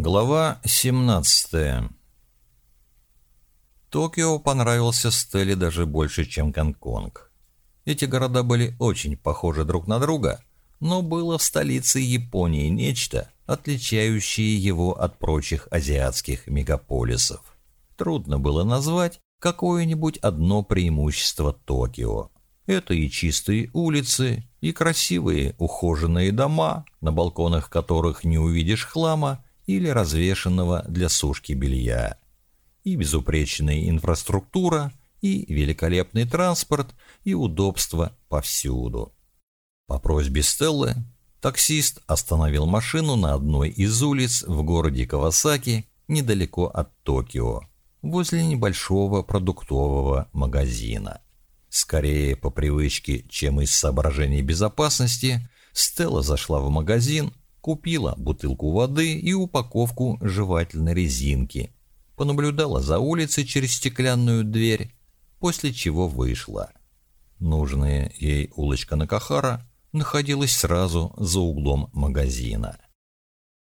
Глава 17 Токио понравился Стелле даже больше, чем Гонконг. Эти города были очень похожи друг на друга, но было в столице Японии нечто, отличающее его от прочих азиатских мегаполисов. Трудно было назвать какое-нибудь одно преимущество Токио. Это и чистые улицы, и красивые ухоженные дома, на балконах которых не увидишь хлама, или развешенного для сушки белья. И безупречная инфраструктура, и великолепный транспорт, и удобство повсюду. По просьбе Стеллы таксист остановил машину на одной из улиц в городе Кавасаки, недалеко от Токио, возле небольшого продуктового магазина. Скорее по привычке, чем из соображений безопасности, Стелла зашла в магазин, Купила бутылку воды и упаковку жевательной резинки. Понаблюдала за улицей через стеклянную дверь, после чего вышла. Нужная ей улочка Накахара находилась сразу за углом магазина.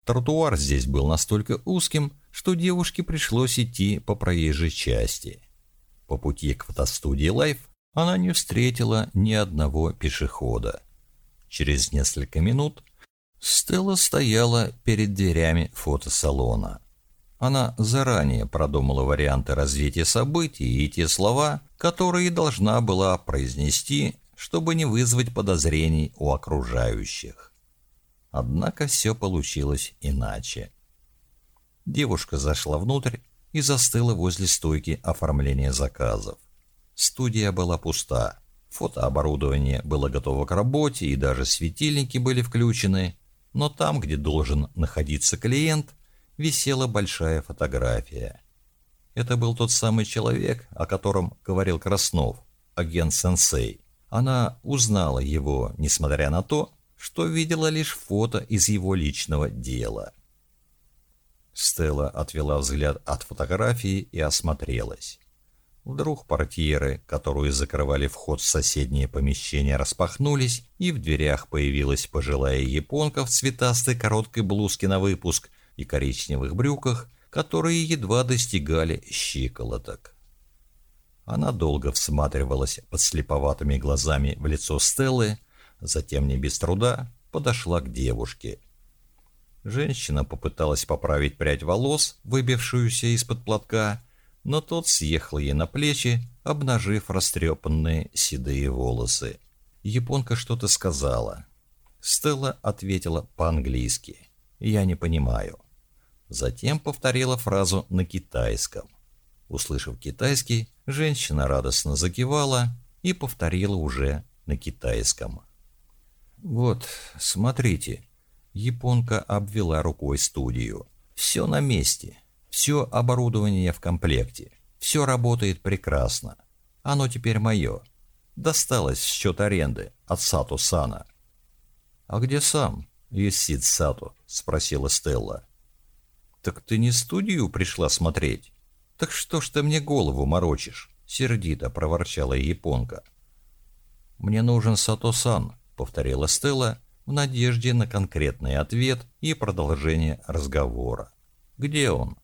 Тротуар здесь был настолько узким, что девушке пришлось идти по проезжей части. По пути к фотостудии Life она не встретила ни одного пешехода. Через несколько минут Стелла стояла перед дверями фотосалона. Она заранее продумала варианты развития событий и те слова, которые должна была произнести, чтобы не вызвать подозрений у окружающих. Однако все получилось иначе. Девушка зашла внутрь и застыла возле стойки оформления заказов. Студия была пуста. Фотооборудование было готово к работе, и даже светильники были включены, но там, где должен находиться клиент, висела большая фотография. Это был тот самый человек, о котором говорил Краснов, агент Сенсей. Она узнала его, несмотря на то, что видела лишь фото из его личного дела. Стелла отвела взгляд от фотографии и осмотрелась. Вдруг портьеры, которые закрывали вход в соседнее помещение, распахнулись, и в дверях появилась пожилая японка в цветастой короткой блузке на выпуск и коричневых брюках, которые едва достигали щиколоток. Она долго всматривалась под слеповатыми глазами в лицо Стеллы, затем не без труда подошла к девушке. Женщина попыталась поправить прядь волос, выбившуюся из-под платка, но тот съехал ей на плечи, обнажив растрепанные седые волосы. Японка что-то сказала. Стелла ответила по-английски. «Я не понимаю». Затем повторила фразу на китайском. Услышав китайский, женщина радостно закивала и повторила уже на китайском. «Вот, смотрите». Японка обвела рукой студию. «Все на месте. Все оборудование в комплекте. Все работает прекрасно. Оно теперь мое. Досталось в счет аренды от Сату Сана. «А где сам?» «Юсид Сату», — спросила Стелла. «Так ты не студию пришла смотреть?» «Так что ж ты мне голову морочишь?» — сердито проворчала японка. «Мне нужен Сато-сан», — повторила Стелла в надежде на конкретный ответ и продолжение разговора. «Где он?»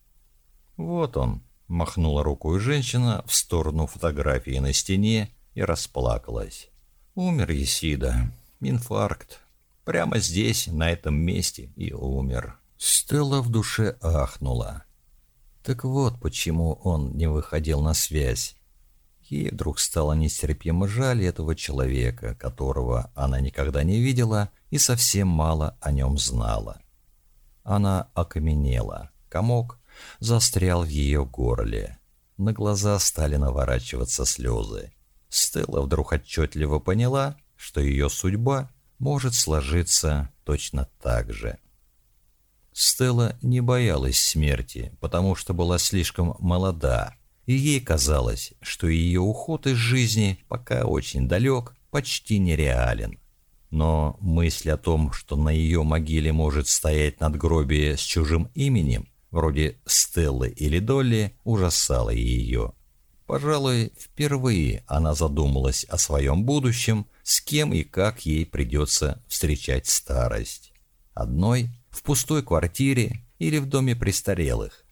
«Вот он», — махнула рукой женщина в сторону фотографии на стене и расплакалась. «Умер Есида. Инфаркт. Прямо здесь, на этом месте, и умер». Стелла в душе ахнула. Так вот почему он не выходил на связь. Ей вдруг стало нестерпимо жаль этого человека, которого она никогда не видела и совсем мало о нем знала. Она окаменела. Комок застрял в ее горле. На глаза стали наворачиваться слезы. Стелла вдруг отчетливо поняла, что ее судьба может сложиться точно так же. Стелла не боялась смерти, потому что была слишком молода, и ей казалось, что ее уход из жизни пока очень далек, почти нереален. Но мысль о том, что на ее могиле может стоять надгробие с чужим именем, вроде Стеллы или Долли, ужасало ее. Пожалуй, впервые она задумалась о своем будущем, с кем и как ей придется встречать старость. Одной в пустой квартире или в доме престарелых.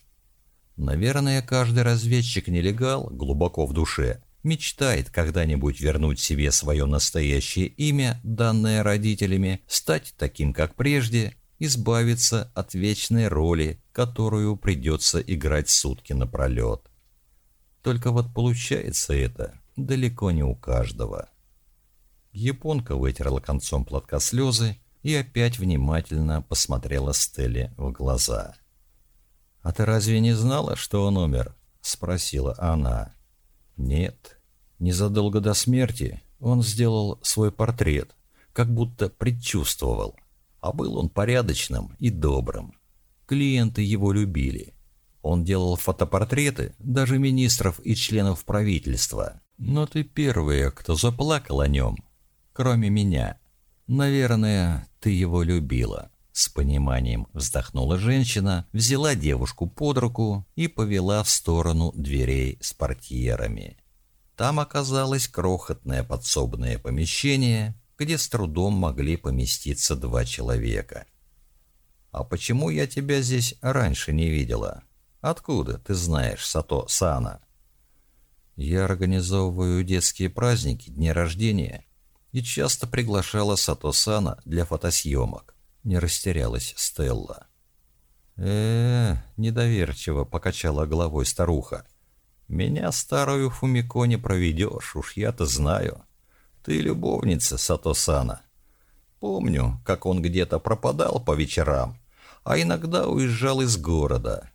Наверное, каждый разведчик-нелегал глубоко в душе мечтает когда-нибудь вернуть себе свое настоящее имя, данное родителями, стать таким, как прежде, избавиться от вечной роли, которую придется играть сутки напролет. Только вот получается это далеко не у каждого. Японка вытерла концом платка слезы и опять внимательно посмотрела Стелле в глаза. «А ты разве не знала, что он умер?» — спросила она. «Нет. Незадолго до смерти он сделал свой портрет, как будто предчувствовал. А был он порядочным и добрым. Клиенты его любили. Он делал фотопортреты даже министров и членов правительства. Но ты первая, кто заплакал о нем, кроме меня. Наверное, ты его любила». С пониманием вздохнула женщина, взяла девушку под руку и повела в сторону дверей с портьерами. Там оказалось крохотное подсобное помещение, где с трудом могли поместиться два человека. «А почему я тебя здесь раньше не видела? Откуда ты знаешь Сато Сана?» «Я организовываю детские праздники, дни рождения и часто приглашала Сато Сана для фотосъемок не растерялась Стелла. э, -э недоверчиво покачала головой старуха. «Меня, старую Фумико, не проведешь, уж я-то знаю. Ты любовница Сатосана. Помню, как он где-то пропадал по вечерам, а иногда уезжал из города.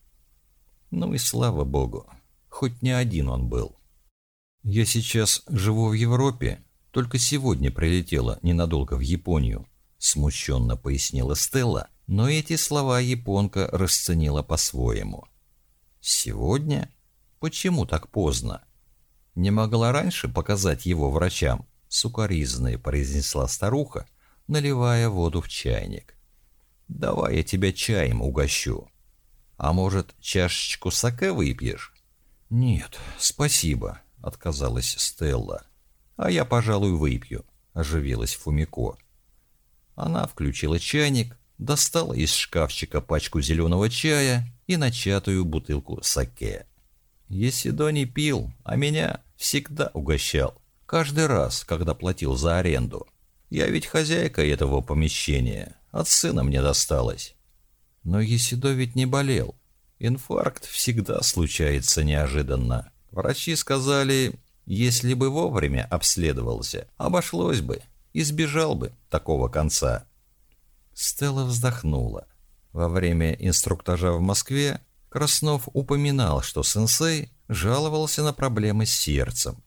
Ну и слава богу, хоть не один он был. Я сейчас живу в Европе, только сегодня прилетела ненадолго в Японию смущенно пояснила Стелла, но эти слова японка расценила по-своему. «Сегодня? Почему так поздно? Не могла раньше показать его врачам?» Сукоризной произнесла старуха, наливая воду в чайник. «Давай я тебя чаем угощу. А может, чашечку саке выпьешь?» «Нет, спасибо», — отказалась Стелла. «А я, пожалуй, выпью», — оживилась Фумико. Она включила чайник, достала из шкафчика пачку зеленого чая и начатую бутылку саке. Есидо не пил, а меня всегда угощал. Каждый раз, когда платил за аренду. Я ведь хозяйка этого помещения. От сына мне досталось. Но Есидо ведь не болел. Инфаркт всегда случается неожиданно. Врачи сказали, если бы вовремя обследовался, обошлось бы избежал бы такого конца. Стелла вздохнула. Во время инструктажа в Москве Краснов упоминал, что сенсей жаловался на проблемы с сердцем.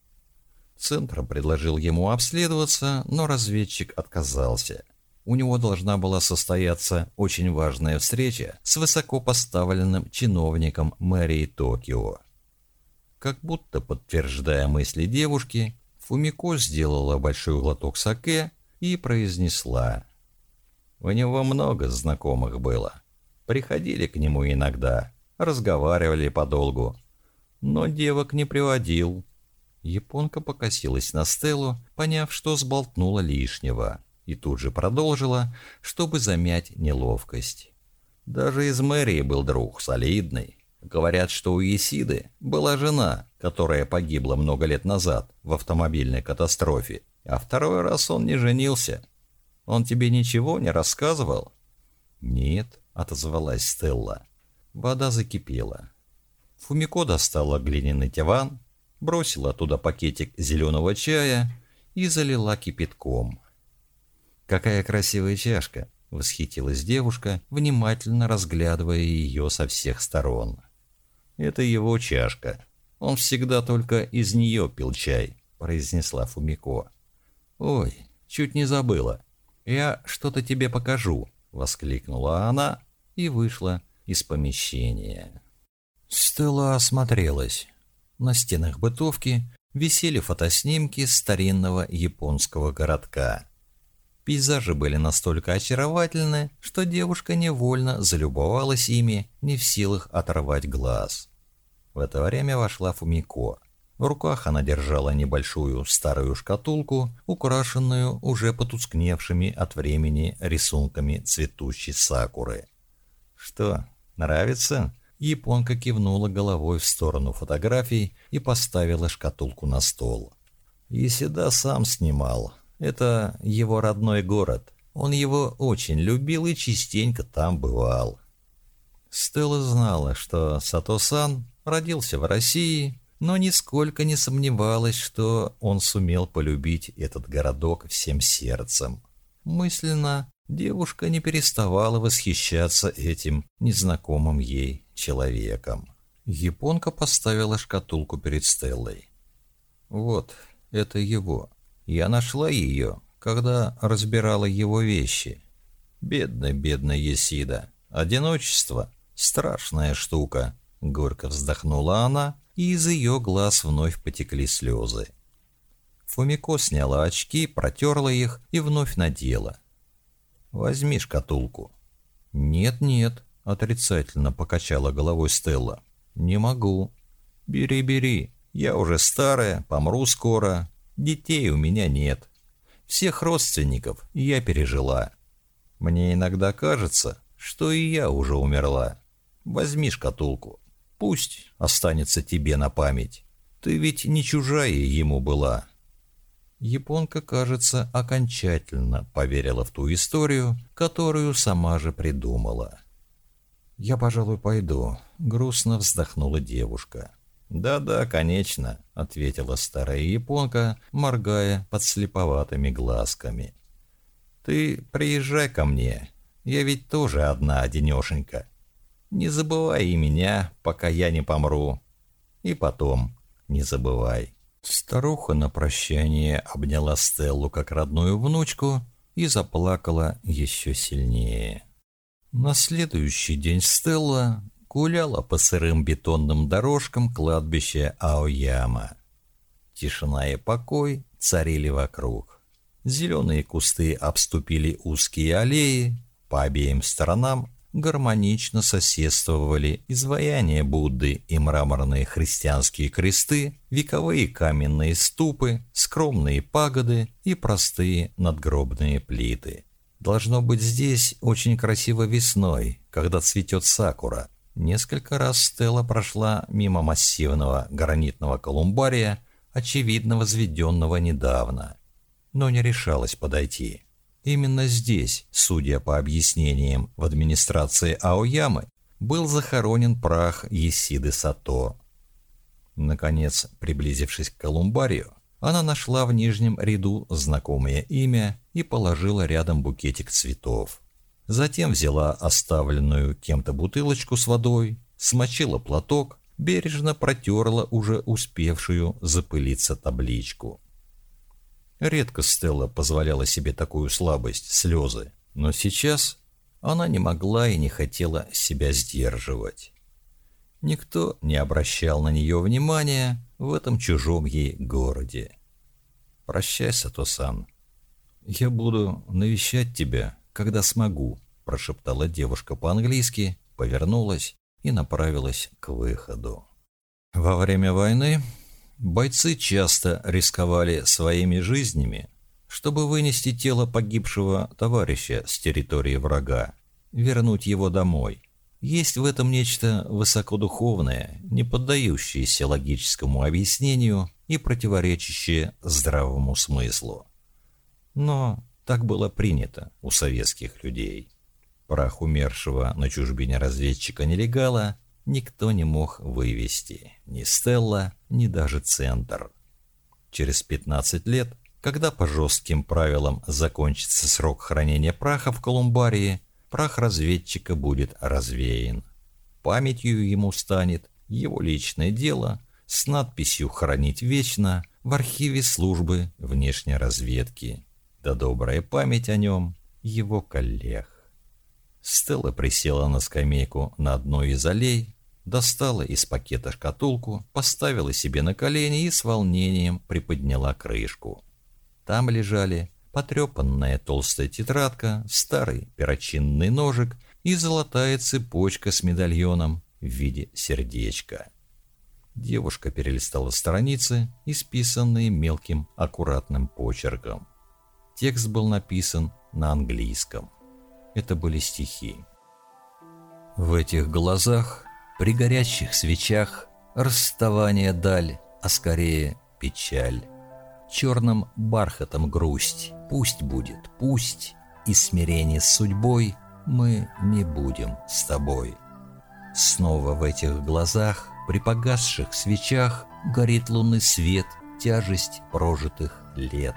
Центр предложил ему обследоваться, но разведчик отказался. У него должна была состояться очень важная встреча с высокопоставленным чиновником мэрии Токио. Как будто подтверждая мысли девушки, Фумико сделала большой глоток саке и произнесла. У него много знакомых было. Приходили к нему иногда, разговаривали подолгу. Но девок не приводил. Японка покосилась на Стеллу, поняв, что сболтнула лишнего, и тут же продолжила, чтобы замять неловкость. Даже из мэрии был друг, солидный. Говорят, что у Есиды была жена, которая погибла много лет назад в автомобильной катастрофе, а второй раз он не женился. Он тебе ничего не рассказывал? Нет, отозвалась Стелла. Вода закипела. Фумико достала глиняный тиван, бросила туда пакетик зеленого чая и залила кипятком. «Какая красивая чашка!» — восхитилась девушка, внимательно разглядывая ее со всех сторон. Это его чашка. Он всегда только из нее пил чай, произнесла Фумико. Ой, чуть не забыла. Я что-то тебе покажу, воскликнула она и вышла из помещения. Стелла осмотрелась. На стенах бытовки висели фотоснимки старинного японского городка. Пейзажи были настолько очаровательны, что девушка невольно залюбовалась ими, не в силах оторвать глаз. В это время вошла Фумико. В руках она держала небольшую старую шкатулку, украшенную уже потускневшими от времени рисунками цветущей сакуры. «Что, нравится?» Японка кивнула головой в сторону фотографий и поставила шкатулку на стол. Еседа сам снимал. Это его родной город. Он его очень любил и частенько там бывал. Стелла знала, что Сато-сан родился в России, но нисколько не сомневалась, что он сумел полюбить этот городок всем сердцем. Мысленно девушка не переставала восхищаться этим незнакомым ей человеком. Японка поставила шкатулку перед Стеллой. «Вот, это его. Я нашла ее, когда разбирала его вещи. Бедная, бедная Есида. Одиночество — страшная штука», — горько вздохнула она и из ее глаз вновь потекли слезы. Фумико сняла очки, протерла их и вновь надела. «Возьми шкатулку». «Нет-нет», — отрицательно покачала головой Стелла. «Не могу». «Бери, бери. Я уже старая, помру скоро. Детей у меня нет. Всех родственников я пережила. Мне иногда кажется, что и я уже умерла. Возьми шкатулку». Пусть останется тебе на память. Ты ведь не чужая ему была». Японка, кажется, окончательно поверила в ту историю, которую сама же придумала. «Я, пожалуй, пойду», — грустно вздохнула девушка. «Да-да, конечно», — ответила старая японка, моргая под слеповатыми глазками. «Ты приезжай ко мне, я ведь тоже одна одинешенька. Не забывай и меня, пока я не помру. И потом не забывай». Старуха на прощание обняла Стеллу как родную внучку и заплакала еще сильнее. На следующий день Стелла гуляла по сырым бетонным дорожкам кладбища Аояма. Тишина и покой царили вокруг. Зеленые кусты обступили узкие аллеи, по обеим сторонам гармонично соседствовали изваяния Будды и мраморные христианские кресты, вековые каменные ступы, скромные пагоды и простые надгробные плиты. Должно быть здесь очень красиво весной, когда цветет сакура. Несколько раз Стелла прошла мимо массивного гранитного колумбария, очевидно возведенного недавно, но не решалась подойти. Именно здесь, судя по объяснениям в администрации Аоямы, был захоронен прах Есиды Сато. Наконец, приблизившись к колумбарию, она нашла в нижнем ряду знакомое имя и положила рядом букетик цветов. Затем взяла оставленную кем-то бутылочку с водой, смочила платок, бережно протерла уже успевшую запылиться табличку. Редко Стелла позволяла себе такую слабость, слезы, но сейчас она не могла и не хотела себя сдерживать. Никто не обращал на нее внимания в этом чужом ей городе. «Прощай, Сато-сан. Я буду навещать тебя, когда смогу», прошептала девушка по-английски, повернулась и направилась к выходу. Во время войны Бойцы часто рисковали своими жизнями, чтобы вынести тело погибшего товарища с территории врага, вернуть его домой. Есть в этом нечто высокодуховное, не поддающееся логическому объяснению и противоречащее здравому смыслу. Но так было принято у советских людей. Прах умершего на чужбине разведчика-нелегала никто не мог вывести. Ни Стелла, ни даже Центр. Через 15 лет, когда по жестким правилам закончится срок хранения праха в Колумбарии, прах разведчика будет развеян. Памятью ему станет его личное дело с надписью «Хранить вечно» в архиве службы внешней разведки. Да добрая память о нем его коллег. Стелла присела на скамейку на одной из аллей, достала из пакета шкатулку, поставила себе на колени и с волнением приподняла крышку. Там лежали потрепанная толстая тетрадка, старый перочинный ножик и золотая цепочка с медальоном в виде сердечка. Девушка перелистала страницы, исписанные мелким аккуратным почерком. Текст был написан на английском. Это были стихи. В этих глазах, при горящих свечах, расставание даль, а скорее печаль. Черным бархатом грусть, пусть будет, пусть, и смирение с судьбой мы не будем с тобой. Снова в этих глазах, при погасших свечах, горит лунный свет, тяжесть прожитых лет.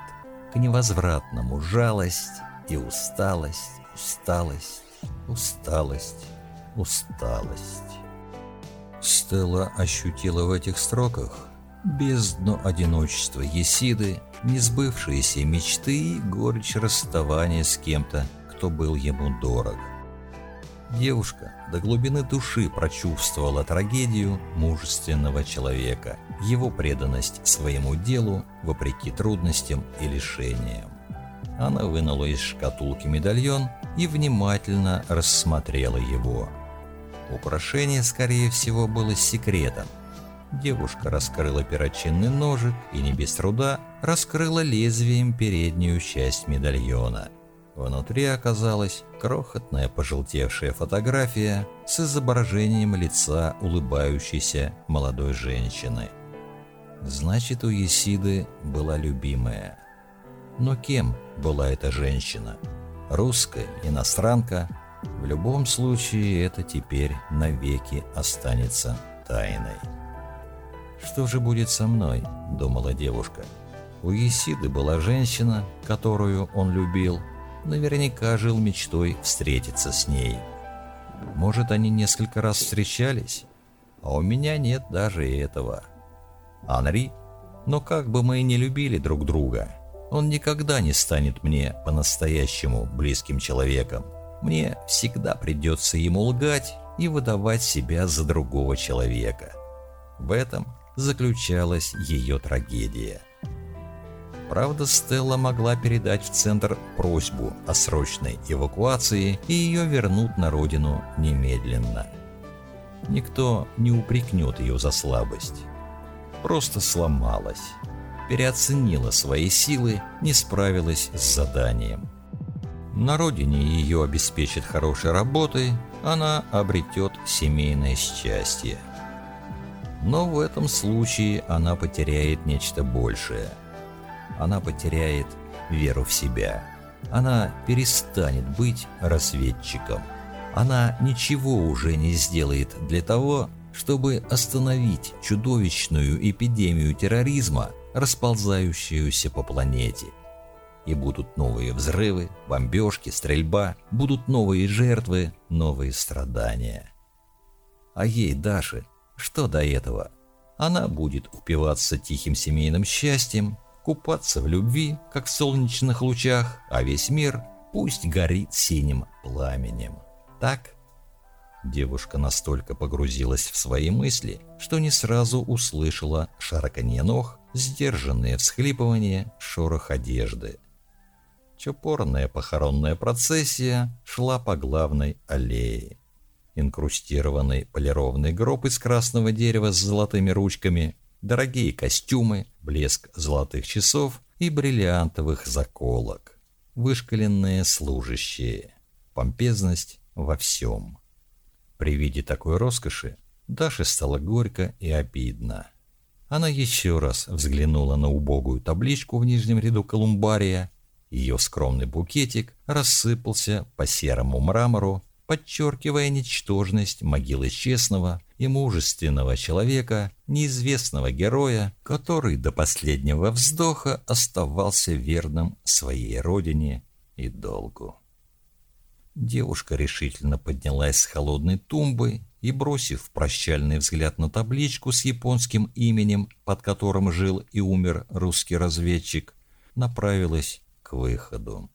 К невозвратному жалость и усталость, усталость, усталость, усталость. Стелла ощутила в этих строках бездну одиночества Есиды, несбывшиеся мечты и горечь расставания с кем-то, кто был ему дорог. Девушка до глубины души прочувствовала трагедию мужественного человека, его преданность своему делу вопреки трудностям и лишениям. Она вынула из шкатулки медальон и внимательно рассмотрела его. Украшение, скорее всего, было секретом. Девушка раскрыла перочинный ножик и не без труда раскрыла лезвием переднюю часть медальона – Внутри оказалась крохотная пожелтевшая фотография с изображением лица улыбающейся молодой женщины. Значит, у Есиды была любимая. Но кем была эта женщина? Русская, иностранка? В любом случае, это теперь навеки останется тайной. «Что же будет со мной?» – думала девушка. У Есиды была женщина, которую он любил – наверняка жил мечтой встретиться с ней. Может, они несколько раз встречались? А у меня нет даже этого. Анри? Но как бы мы и не любили друг друга, он никогда не станет мне по-настоящему близким человеком. Мне всегда придется ему лгать и выдавать себя за другого человека. В этом заключалась ее трагедия. Правда, Стелла могла передать в центр просьбу о срочной эвакуации, и ее вернут на родину немедленно. Никто не упрекнет ее за слабость. Просто сломалась, переоценила свои силы, не справилась с заданием. На родине ее обеспечат хорошей работой, она обретет семейное счастье. Но в этом случае она потеряет нечто большее – она потеряет веру в себя. Она перестанет быть разведчиком. Она ничего уже не сделает для того, чтобы остановить чудовищную эпидемию терроризма, расползающуюся по планете. И будут новые взрывы, бомбежки, стрельба, будут новые жертвы, новые страдания. А ей, Даше, что до этого? Она будет упиваться тихим семейным счастьем, купаться в любви, как в солнечных лучах, а весь мир пусть горит синим пламенем. Так? Девушка настолько погрузилась в свои мысли, что не сразу услышала шарканье ног, сдержанное всхлипывание, шорох одежды. Чопорная похоронная процессия шла по главной аллее. Инкрустированный полированный гроб из красного дерева с золотыми ручками дорогие костюмы, блеск золотых часов и бриллиантовых заколок, вышкаленные служащие, помпезность во всем. При виде такой роскоши Даше стало горько и обидно. Она еще раз взглянула на убогую табличку в нижнем ряду колумбария. Ее скромный букетик рассыпался по серому мрамору, подчеркивая ничтожность могилы честного и мужественного человека, неизвестного героя, который до последнего вздоха оставался верным своей родине и долгу. Девушка решительно поднялась с холодной тумбы и, бросив прощальный взгляд на табличку с японским именем, под которым жил и умер русский разведчик, направилась к выходу.